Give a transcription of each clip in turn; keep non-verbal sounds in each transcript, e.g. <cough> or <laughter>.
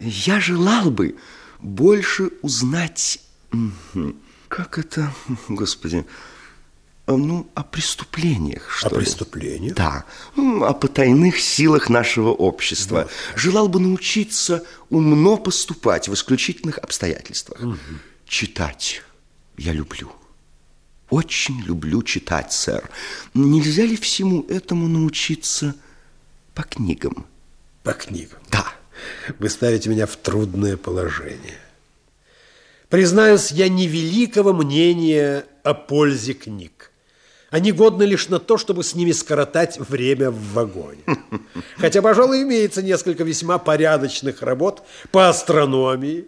Я желал бы больше узнать... Как это, господи, ну, о преступлениях, что О преступлениях? Да, о потайных силах нашего общества. Да. Желал бы научиться умно поступать в исключительных обстоятельствах. Угу. Читать я люблю. Очень люблю читать, сэр. Нельзя ли всему этому научиться по книгам? По книгам? Да. Вы ставите меня в трудное положение. Признаюсь, я невеликого мнения о пользе книг. Они годны лишь на то, чтобы с ними скоротать время в вагоне. Хотя, пожалуй, имеется несколько весьма порядочных работ по астрономии,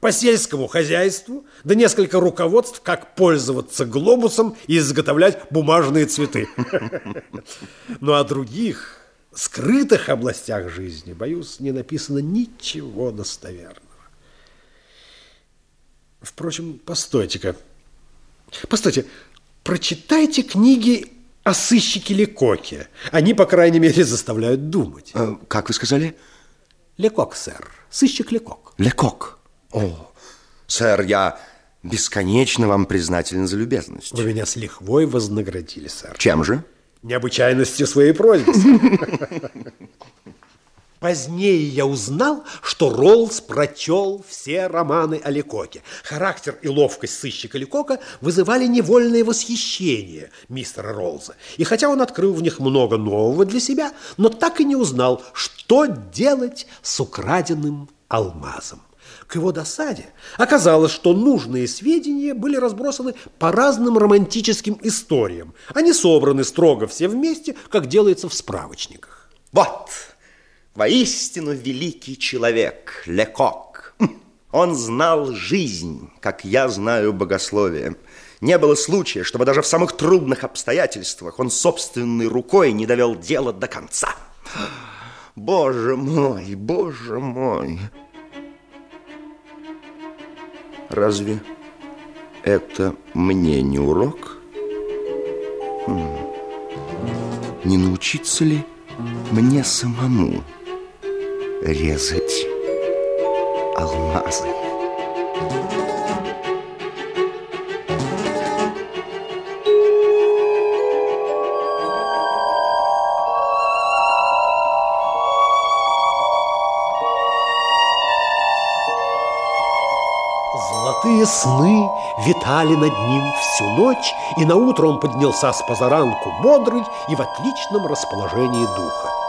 по сельскому хозяйству, да несколько руководств, как пользоваться глобусом и изготовлять бумажные цветы. <laughs> Ну, о других, скрытых областях жизни, боюсь, не написано ничего достоверного. Впрочем, постойте-ка. Постойте, прочитайте книги о сыщике Лекоке. Они, по крайней мере, заставляют думать. А, как вы сказали? Лекок, сэр. Сыщик Лекок. Лекок. О, сэр, я бесконечно вам признателен за любезность. Вы меня с лихвой вознаградили, сэр. Чем же? Необычайностью своей просьбы. <laughs> Позднее я узнал, что Роллс прочел все романы о Лекоке. Характер и ловкость сыщика Лекока вызывали невольное восхищение мистера Роллза. И хотя он открыл в них много нового для себя, но так и не узнал, что делать с украденным алмазом. К его досаде оказалось, что нужные сведения были разбросаны по разным романтическим историям. Они собраны строго все вместе, как делается в справочниках. Вот! Воистину великий человек, Лекок. Хм, он знал жизнь, как я знаю богословие. Не было случая, чтобы даже в самых трудных обстоятельствах он собственной рукой не довел дело до конца. Боже мой, боже мой. Разве это мне не урок? Хм. Не научиться ли мне самому? резать алмазы. Золотые сны витали над ним всю ночь, и на утро он поднялся с позаранку бодрый и в отличном расположении духа.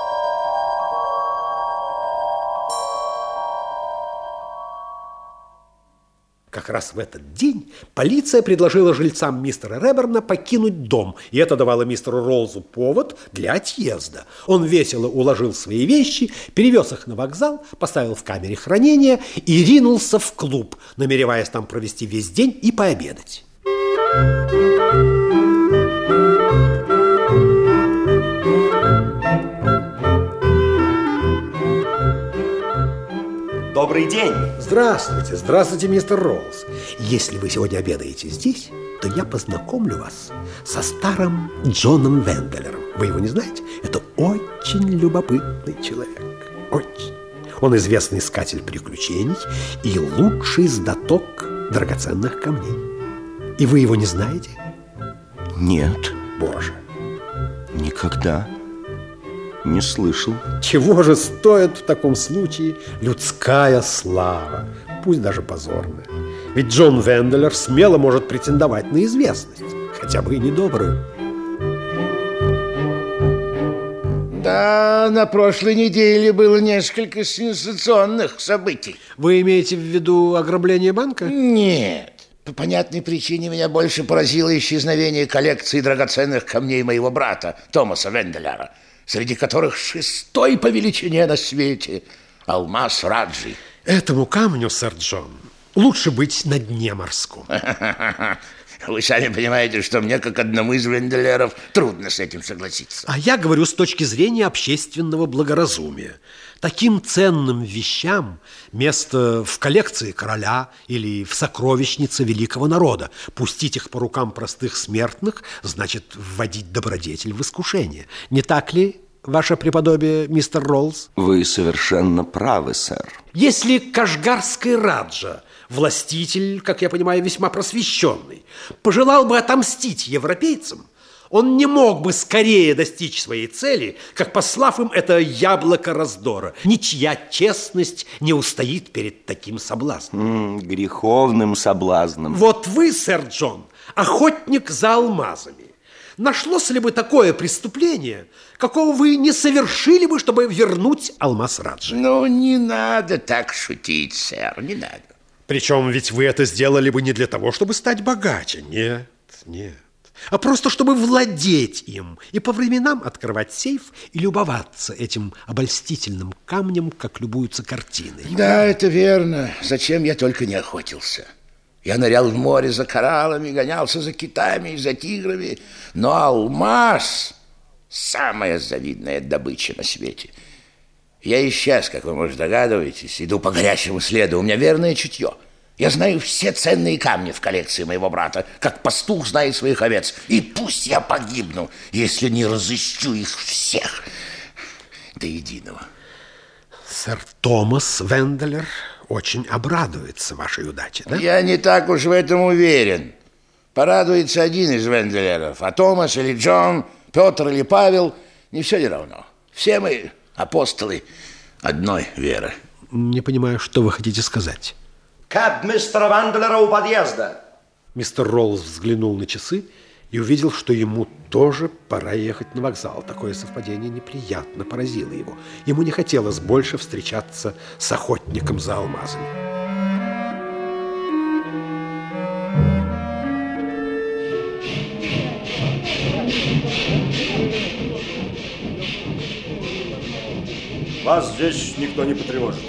Как раз в этот день полиция предложила жильцам мистера Реберна покинуть дом, и это давало мистеру Ролзу повод для отъезда. Он весело уложил свои вещи, перевез их на вокзал, поставил в камере хранения и ринулся в клуб, намереваясь там провести весь день и пообедать. Добрый день. Здравствуйте, здравствуйте, мистер Роллс. Если вы сегодня обедаете здесь, то я познакомлю вас со старым Джоном Венделером. Вы его не знаете? Это очень любопытный человек. Очень. Он известный искатель приключений и лучший знаток драгоценных камней. И вы его не знаете? Нет. Боже. Никогда. Не слышал. Чего же стоит в таком случае людская слава, пусть даже позорная? Ведь Джон Венделер смело может претендовать на известность, хотя бы и недобрую. Да, на прошлой неделе было несколько сенсационных событий. Вы имеете в виду ограбление банка? Нет. По понятной причине меня больше поразило исчезновение коллекции драгоценных камней моего брата, Томаса Венделера среди которых шестой по величине на свете алмаз Раджи. Этому камню, сэр Джон, лучше быть на дне морском. <laughs> Вы сами понимаете, что мне, как одному из венделеров, трудно с этим согласиться. А я говорю с точки зрения общественного благоразумия. Таким ценным вещам место в коллекции короля или в сокровищнице великого народа. Пустить их по рукам простых смертных значит вводить добродетель в искушение. Не так ли, ваше преподобие, мистер Роллс? Вы совершенно правы, сэр. Если Кашгарский Раджа, властитель, как я понимаю, весьма просвещенный, пожелал бы отомстить европейцам, он не мог бы скорее достичь своей цели, как послав им это яблоко раздора. Ничья честность не устоит перед таким соблазном. М, греховным соблазном. Вот вы, сэр Джон, охотник за алмазами. Нашлось ли бы такое преступление, какого вы не совершили бы, чтобы вернуть алмаз Раджи? Ну, не надо так шутить, сэр, не надо. Причем ведь вы это сделали бы не для того, чтобы стать богаче. Нет, нет. А просто чтобы владеть им и по временам открывать сейф и любоваться этим обольстительным камнем, как любуются картиной. Да, это верно. Зачем я только не охотился. Я нырял в море за кораллами, гонялся за китами и за тиграми. Но алмаз – самая завидная добыча на свете. Я и сейчас, как вы, может, догадываетесь, иду по горячему следу. У меня верное чутье. Я знаю все ценные камни в коллекции моего брата, как пастух знает своих овец. И пусть я погибну, если не разыщу их всех до единого. Сэр Томас Венделер очень обрадуется вашей удаче, да? Я не так уж в этом уверен. Порадуется один из Венделеров, а Томас или Джон, Петр или Павел, не все ли равно. Все мы апостолы одной веры. Не понимаю, что вы хотите сказать. Кэб мистера Ванделера у подъезда. Мистер Роллс взглянул на часы и увидел, что ему тоже пора ехать на вокзал. Такое совпадение неприятно поразило его. Ему не хотелось больше встречаться с охотником за алмазами. Вас здесь никто не потревожит.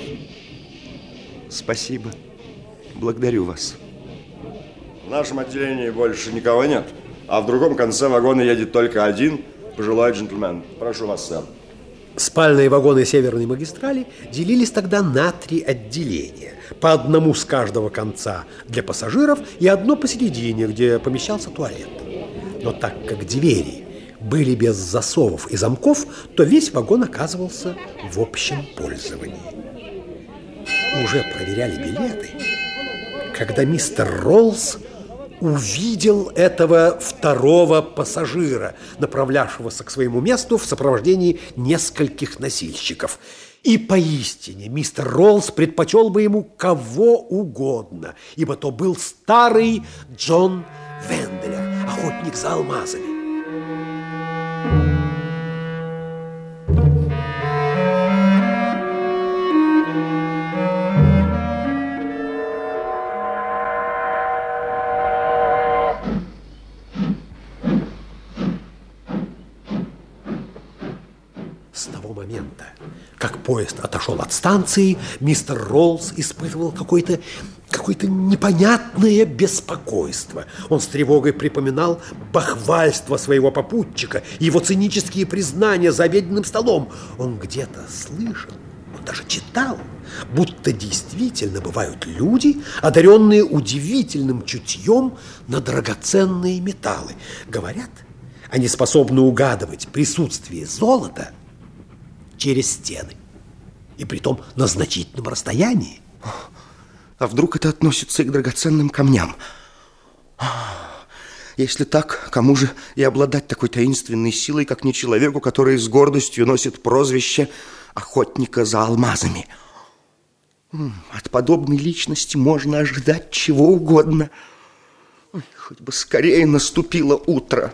Спасибо. Благодарю вас. В нашем отделении больше никого нет, а в другом конце вагона едет только один пожилой джентльмен. Прошу вас, сэр. Спальные вагоны Северной магистрали делились тогда на три отделения. По одному с каждого конца для пассажиров и одно посередине, где помещался туалет. Но так как двери были без засовов и замков, то весь вагон оказывался в общем пользовании. Уже проверяли билеты, когда мистер Роллс увидел этого второго пассажира, направлявшегося к своему месту в сопровождении нескольких носильщиков. И поистине мистер Роллс предпочел бы ему кого угодно, ибо то был старый Джон Венделер, охотник за алмазами. Поезд отошел от станции, мистер Роллс испытывал какое-то какое-то непонятное беспокойство. Он с тревогой припоминал бахвальство своего попутчика, его цинические признания за обеденным столом. Он где-то слышал, он даже читал, будто действительно бывают люди, одаренные удивительным чутьем на драгоценные металлы. Говорят, они способны угадывать присутствие золота – через стены. И притом на значительном расстоянии. А вдруг это относится и к драгоценным камням? Если так, кому же и обладать такой таинственной силой, как не человеку, который с гордостью носит прозвище охотника за алмазами? От подобной личности можно ожидать чего угодно. Ой, хоть бы скорее наступило утро.